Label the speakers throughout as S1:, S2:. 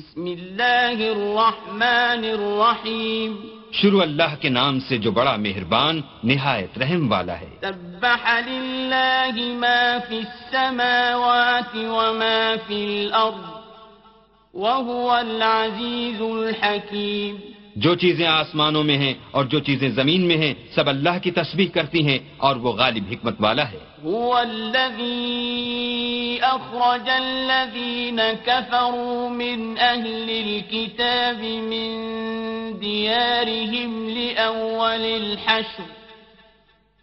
S1: بسم اللہ الرحمن الرحیم
S2: شروع اللہ کے نام سے جو بڑا مہربان نہایت رحم والا ہے
S1: سبح للہ ما فی فی السماوات وما الارض وهو العزیز الحکیم
S2: جو چیزیں آسمانوں میں ہیں اور جو چیزیں زمین میں ہیں سب اللہ کی تسبیح کرتی ہیں اور وہ غالب حکمت والا ہے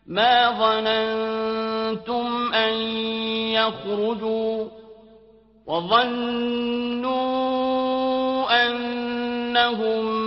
S1: ما ظننتم أن يخرجوا وظنوا أنهم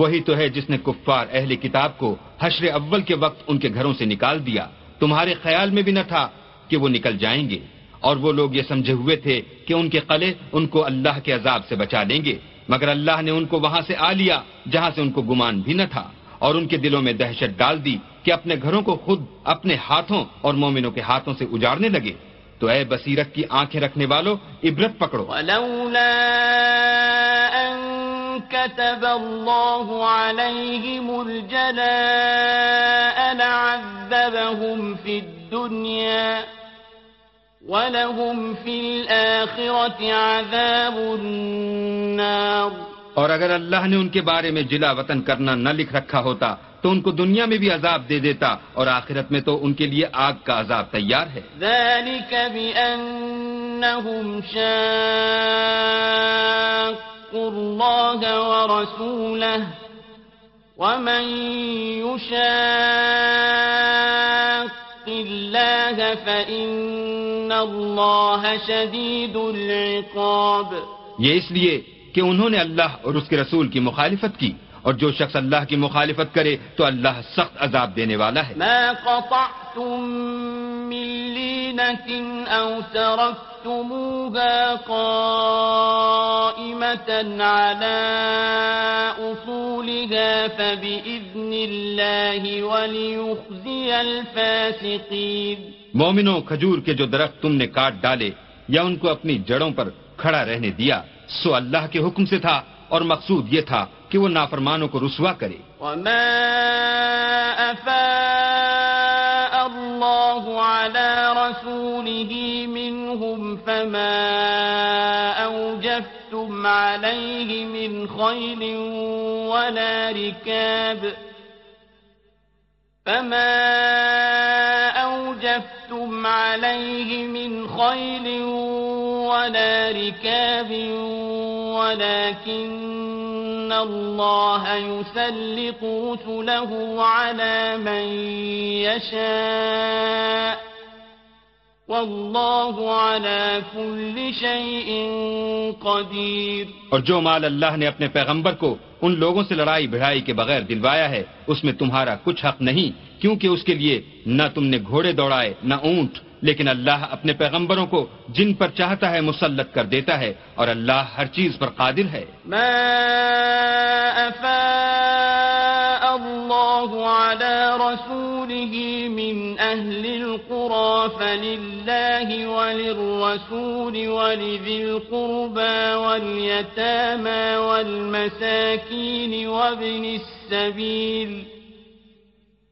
S2: وہی تو ہے جس نے کفار اہل کتاب کو حشر اول کے وقت ان کے گھروں سے نکال دیا تمہارے خیال میں بھی نہ تھا کہ وہ نکل جائیں گے اور وہ لوگ یہ سمجھے ہوئے تھے کہ ان کے قلعے ان کو اللہ کے عذاب سے بچا دیں گے مگر اللہ نے ان کو وہاں سے آ لیا جہاں سے ان کو گمان بھی نہ تھا اور ان کے دلوں میں دہشت ڈال دی کہ اپنے گھروں کو خود اپنے ہاتھوں اور مومنوں کے ہاتھوں سے اجاڑنے لگے تو اے بصیرت کی آنکھیں رکھنے والوں عبرت پکڑو كتب الله
S1: عليهم الجلاء لعذبهم في في الدنيا ولهم الآخرة عذاب النار
S2: اور اگر اللہ نے ان کے بارے میں جلا وطن کرنا نہ لکھ رکھا ہوتا تو ان کو دنیا میں بھی عذاب دے دیتا اور آخرت میں تو ان کے لیے آگ کا عذاب تیار ہے
S1: ذلك بأنهم شاق يتق الله ورسوله ومن يشاق الله فإن الله شديد العقاب
S2: یہ اس لیے کہ انہوں نے اللہ اور اس کے رسول کی مخالفت کی اور جو شخص اللہ کی مخالفت کرے تو اللہ سخت عذاب دینے والا ہے
S1: مَا قطعتم من او تركتموها قائمة على أصولها فبإذن الله وليخزي الفاسقين
S2: مومنوں کھجور کے جو درخت تم نے کاٹ ڈالے یا ان کو اپنی جڑوں پر کھڑا رہنے دیا سو اللہ کے حکم سے تھا اور مقصود یہ تھا کہ وہ نافرمانوں کو رسوا کرے
S1: وما افاء الله على رسوله منهم فما اوجفتم عليه من خيل ولا ركاب فما اوجفتم عليه من خيل ولا ركاب ولكن اور
S2: جو مال اللہ نے اپنے پیغمبر کو ان لوگوں سے لڑائی بھڑائی کے بغیر دلوایا ہے اس میں تمہارا کچھ حق نہیں کیونکہ اس کے لیے نہ تم نے گھوڑے دوڑائے نہ اونٹ لیکن اللہ اپنے پیغمبروں کو جن پر چاہتا ہے مسلط کر دیتا ہے اور اللہ ہر چیز پر قادر ہے
S1: ما افاء اللہ رسوله من اہل القرى فللہ وللرسول ولذی القربى والیتامى والمساکین وابن السبیل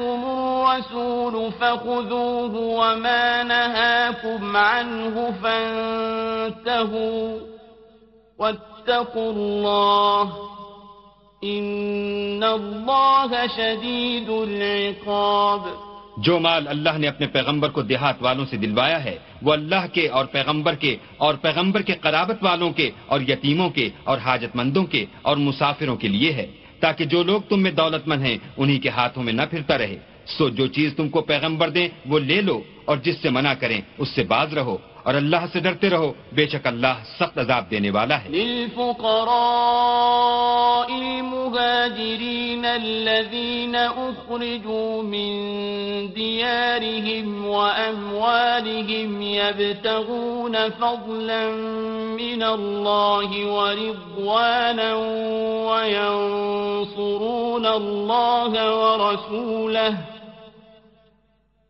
S1: جاءكم فخذوه وما نهاكم عنه فانتهوا واتقوا الله الله شديد العقاب
S2: جو مال اللہ نے اپنے پیغمبر کو دیہات والوں سے دلوایا ہے وہ اللہ کے اور پیغمبر کے اور پیغمبر کے قرابت والوں کے اور یتیموں کے اور حاجت مندوں کے اور مسافروں کے لیے ہے تاکہ جو لوگ تم میں دولت مند ہیں انہی کے ہاتھوں میں نہ پھرتا رہے سو جو چیز تم کو پیغمبر دیں وہ لے لو اور جس سے منع کریں اس سے باز رہو اور اللہ سے ڈرتے رہو بے شک اللہ سخت عذاب دینے والا ہے
S1: للفقراء المهاجرين الذين اخرجوا من ديارهم واموالهم يبتغون فضلا من الله ورضوانا وينصرون الله ورسوله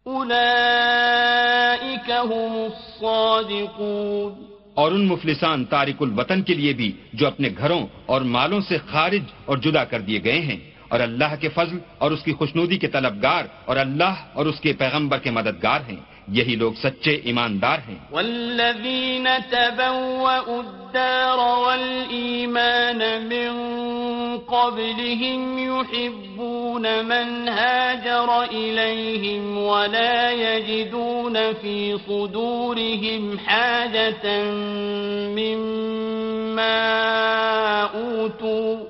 S1: اولئك هم الصالحون الصادقون
S2: اور ان مفلسان تارک الوطن کے لیے بھی جو اپنے گھروں اور مالوں سے خارج اور جدا کر دیے گئے ہیں اور اللہ کے فضل اور اس کی خوشنودی کے طلبگار اور اللہ اور اس کے پیغمبر کے مددگار ہیں یہی لوگ سچے ایماندار ہیں
S1: والذین تبوؤوا الدار والایمان من قبلهم يحبون من هاجر اليهم ولا يجدون في صدورهم حاجه مما اوتوا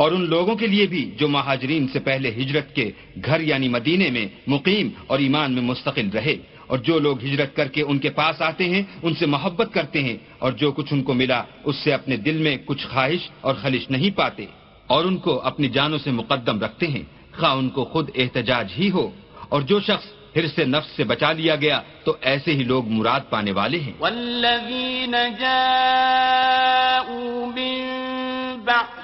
S2: اور ان لوگوں کے لیے بھی جو مہاجرین سے پہلے ہجرت کے گھر یعنی مدینے میں مقیم اور ایمان میں مستقل رہے اور جو لوگ ہجرت کر کے ان کے پاس آتے ہیں ان سے محبت کرتے ہیں اور جو کچھ ان کو ملا اس سے اپنے دل میں کچھ خواہش اور خلش نہیں پاتے اور ان کو اپنی جانوں سے مقدم رکھتے ہیں خواہ ان کو خود احتجاج ہی ہو اور جو شخص پھر سے نفس سے بچا لیا گیا تو ایسے ہی لوگ مراد پانے والے ہیں
S1: والذین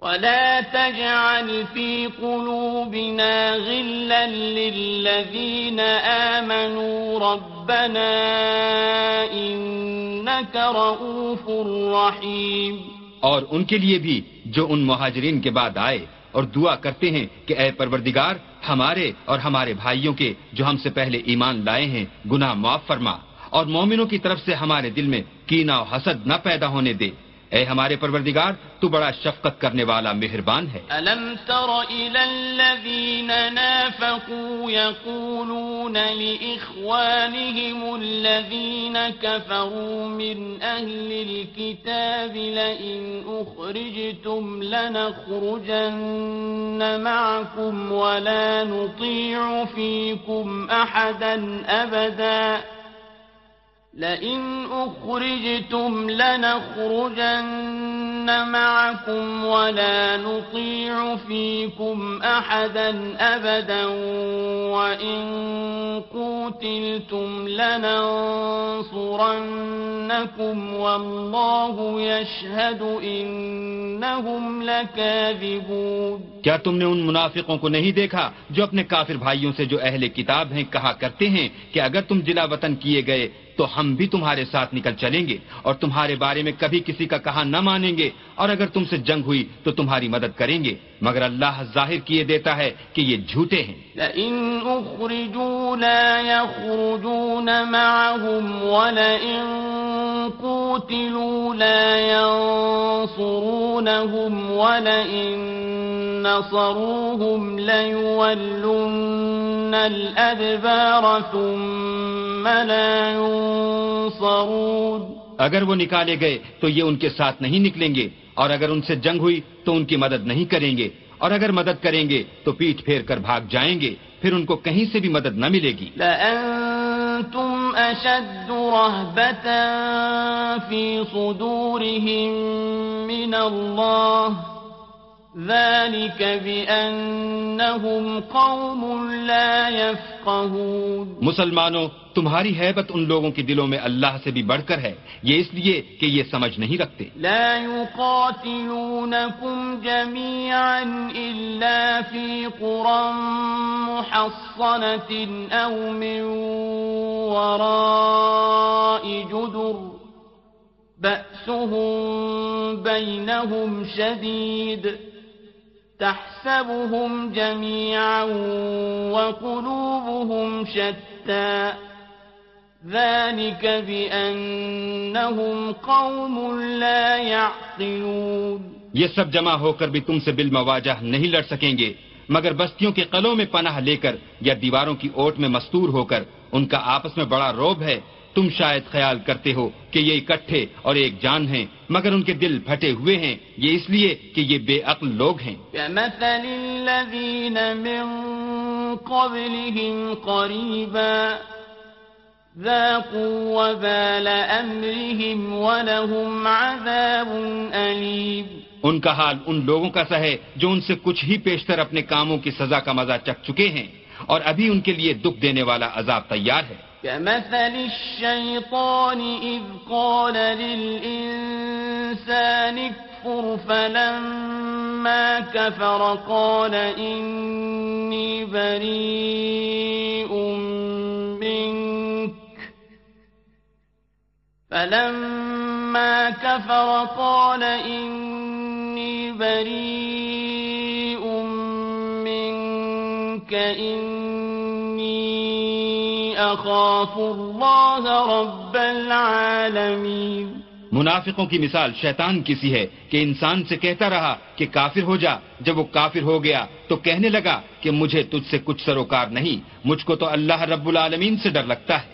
S1: اور ان
S2: کے لیے بھی جو ان مہاجرین کے بعد آئے اور دعا کرتے ہیں کہ اے پروردگار ہمارے اور ہمارے بھائیوں کے جو ہم سے پہلے ایمان لائے ہیں گناہ معاف فرما اور مومنوں کی طرف سے ہمارے دل میں کینہ و حسد نہ پیدا ہونے دے اے ہمارے پروردگار تو بڑا شفقت کرنے والا مہربان ہے
S1: الم تر الى الذين نافقوا يقولون لاخوانهم الذين كفروا من اهل الكتاب لئن اخرجتم لنخرجن معكم ولا نطيع فيكم احدا ابدا لئن أخرجتم لنخرجن معكم ولا نطيع فيكم أحدا أبدا وإن قوتلتم لننصرنكم والله يشهد إنهم لكاذبون
S2: کیا تم نے ان منافقوں کو نہیں دیکھا جو اپنے کافر بھائیوں سے جو اہل کتاب ہیں کہا کرتے ہیں کہ اگر تم جلا وطن کیے گئے تو ہم بھی تمہارے ساتھ نکل چلیں گے اور تمہارے بارے میں کبھی کسی کا کہا نہ مانیں گے اور اگر تم سے جنگ ہوئی تو تمہاری مدد کریں گے مگر اللہ ظاہر کیے دیتا ہے کہ یہ جھوٹے ہیں
S1: لئن لا لا يخرجون معهم ولئن ولئن ينصرونهم نصروهم ثم
S2: اگر وہ نکالے گئے تو یہ ان کے ساتھ نہیں نکلیں گے اور اگر ان سے جنگ ہوئی تو ان کی مدد نہیں کریں گے اور اگر مدد کریں گے تو پیٹ پھیر کر بھاگ جائیں گے پھر ان کو کہیں سے بھی مدد نہ ملے گی
S1: من ذلك بأنهم قوم لا يفقهون
S2: مسلمانوں تمہاری حیبت ان لوگوں کے دلوں میں اللہ سے بھی بڑھ کر ہے یہ اس لیے کہ یہ سمجھ نہیں رکھتے
S1: لا يقاتلونكم جميعا إلا في قرى محصنة أو من وراء جدر بأسهم بينهم شديد تحسبهم جميعا وقلوبهم شتى ذلك بأنهم قوم لا يعقلون
S2: یہ سب جمع ہو کر بھی تم سے بل مواجہ نہیں لڑ سکیں گے مگر بستیوں کے قلوں میں پناہ لے کر یا دیواروں کی اوٹ میں مستور ہو کر ان کا آپس میں بڑا روب ہے تم شاید خیال کرتے ہو کہ یہ اکٹھے اور ایک جان ہیں مگر ان کے دل پھٹے ہوئے ہیں یہ اس لیے کہ یہ بے عقل لوگ ہیں ان کا حال ان لوگوں کا سا ہے جو ان سے کچھ ہی پیشتر اپنے کاموں کی سزا کا مزہ چکھ چکے ہیں اور ابھی ان کے لیے دکھ دینے والا عذاب تیار ہے
S1: كمثل الشيطان إذ قال للإنسان اكفر فلما كفر قال إني بريء منك فلما كفر قال إني بريء منك إن اخاف رب
S2: منافقوں کی مثال شیطان کسی ہے کہ انسان سے کہتا رہا کہ کافر ہو جا جب وہ کافر ہو گیا تو کہنے لگا کہ مجھے تجھ سے کچھ سروکار نہیں مجھ کو تو اللہ رب العالمین سے ڈر لگتا ہے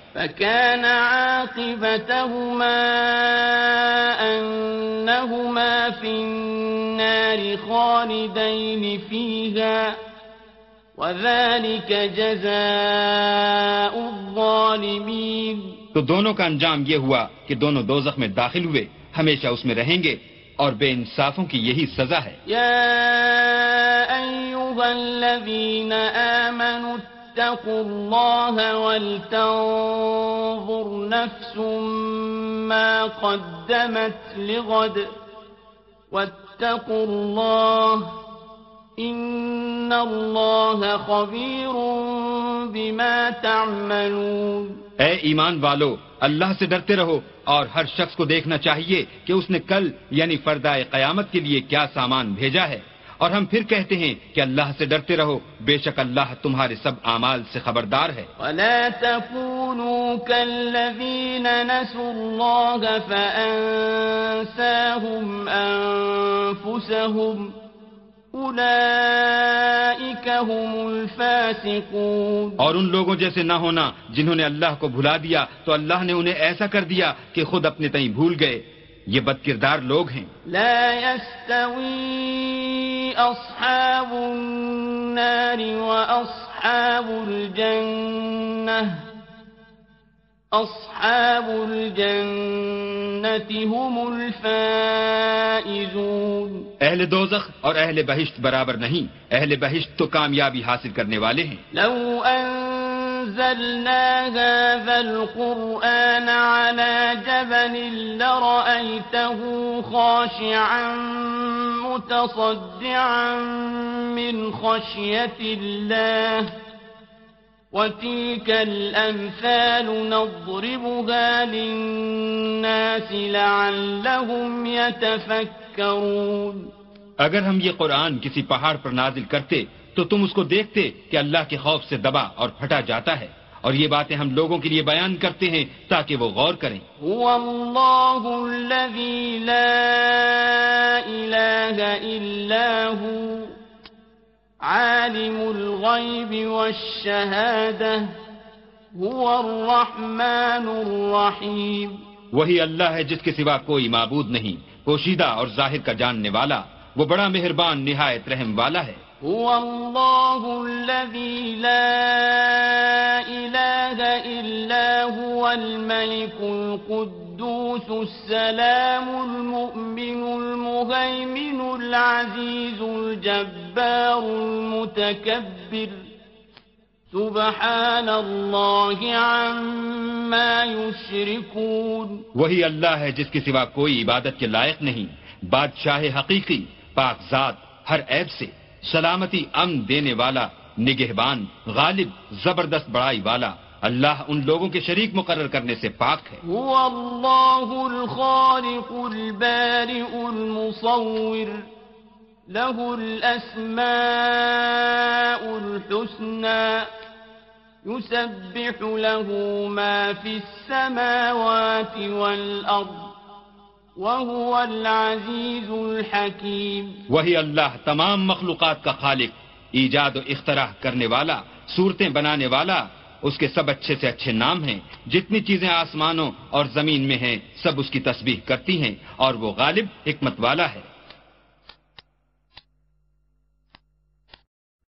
S1: وَذَلِكَ جَزَاءُ الظَّالِمِينَ
S2: تو دونوں کا انجام یہ ہوا کہ دونوں دوزخ میں داخل ہوئے ہمیشہ اس میں رہیں گے اور بے انصافوں کی یہی سزا ہے
S1: یا ایوہا الذین آمنوا اتقوا اللہ والتنظر نفس ما قدمت لغد واتقوا اللہ اے
S2: ایمان والو اللہ سے ڈرتے رہو اور ہر شخص کو دیکھنا چاہیے کہ اس نے کل یعنی فردائے قیامت کے لیے کیا سامان بھیجا ہے اور ہم پھر کہتے ہیں کہ اللہ سے ڈرتے رہو بے شک اللہ تمہارے سب اعمال سے خبردار ہے
S1: اور
S2: ان لوگوں جیسے نہ ہونا جنہوں نے اللہ کو بھلا دیا تو اللہ نے انہیں ایسا کر دیا کہ خود اپنے تئیں بھول گئے یہ بد کردار لوگ ہیں
S1: لا اصحاب النار اصحاب الجنة هم الفائزون
S2: اہل دوزخ اور اہل بہشت برابر نہیں اہل بہشت تو کامیابی حاصل کرنے والے ہیں
S1: لو انزلنا هذا القرآن على جبل لرأيته خاشعا متصدعا من خشية الله اگر
S2: ہم یہ قرآن کسی پہاڑ پر نازل کرتے تو تم اس کو دیکھتے کہ اللہ کے خوف سے دبا اور پھٹا جاتا ہے اور یہ باتیں ہم لوگوں کے لیے بیان کرتے ہیں تاکہ وہ غور کریں
S1: عالم الغيب والشهادة هو الرحمن الرحيم
S2: وہی اللہ ہے جس کے سوا کوئی معبود نہیں پوشیدہ اور ظاہر کا جاننے والا وہ بڑا مہربان نہایت رحم والا ہے
S1: هو هو الله الذي لا إله إلا الملك القدس يونس السلام المؤمن المهيمن العزيز الجبار المتكبر سبحان الله عما يشركون
S2: وهي الله ہے جس کے سوا کوئی عبادت کے لائق نہیں بادشاہ حقیقی پاک ذات ہر عیب سے سلامتی امن دینے والا نگہبان غالب زبردست بڑائی والا اللہ ان لوگوں کے شریک مقرر کرنے سے پاک ہے
S1: هو اللہ الخالق البارئ المصور له الحسنى يسبح له ما في السماوات لہ وهو العزيز الحكيم
S2: وہی اللہ تمام مخلوقات کا خالق ایجاد و اختراع کرنے والا صورتیں بنانے والا اس کے سب اچھے سے اچھے نام ہیں جتنی چیزیں آسمانوں اور زمین میں ہیں سب اس کی تسبیح کرتی ہیں اور وہ غالب حکمت والا ہے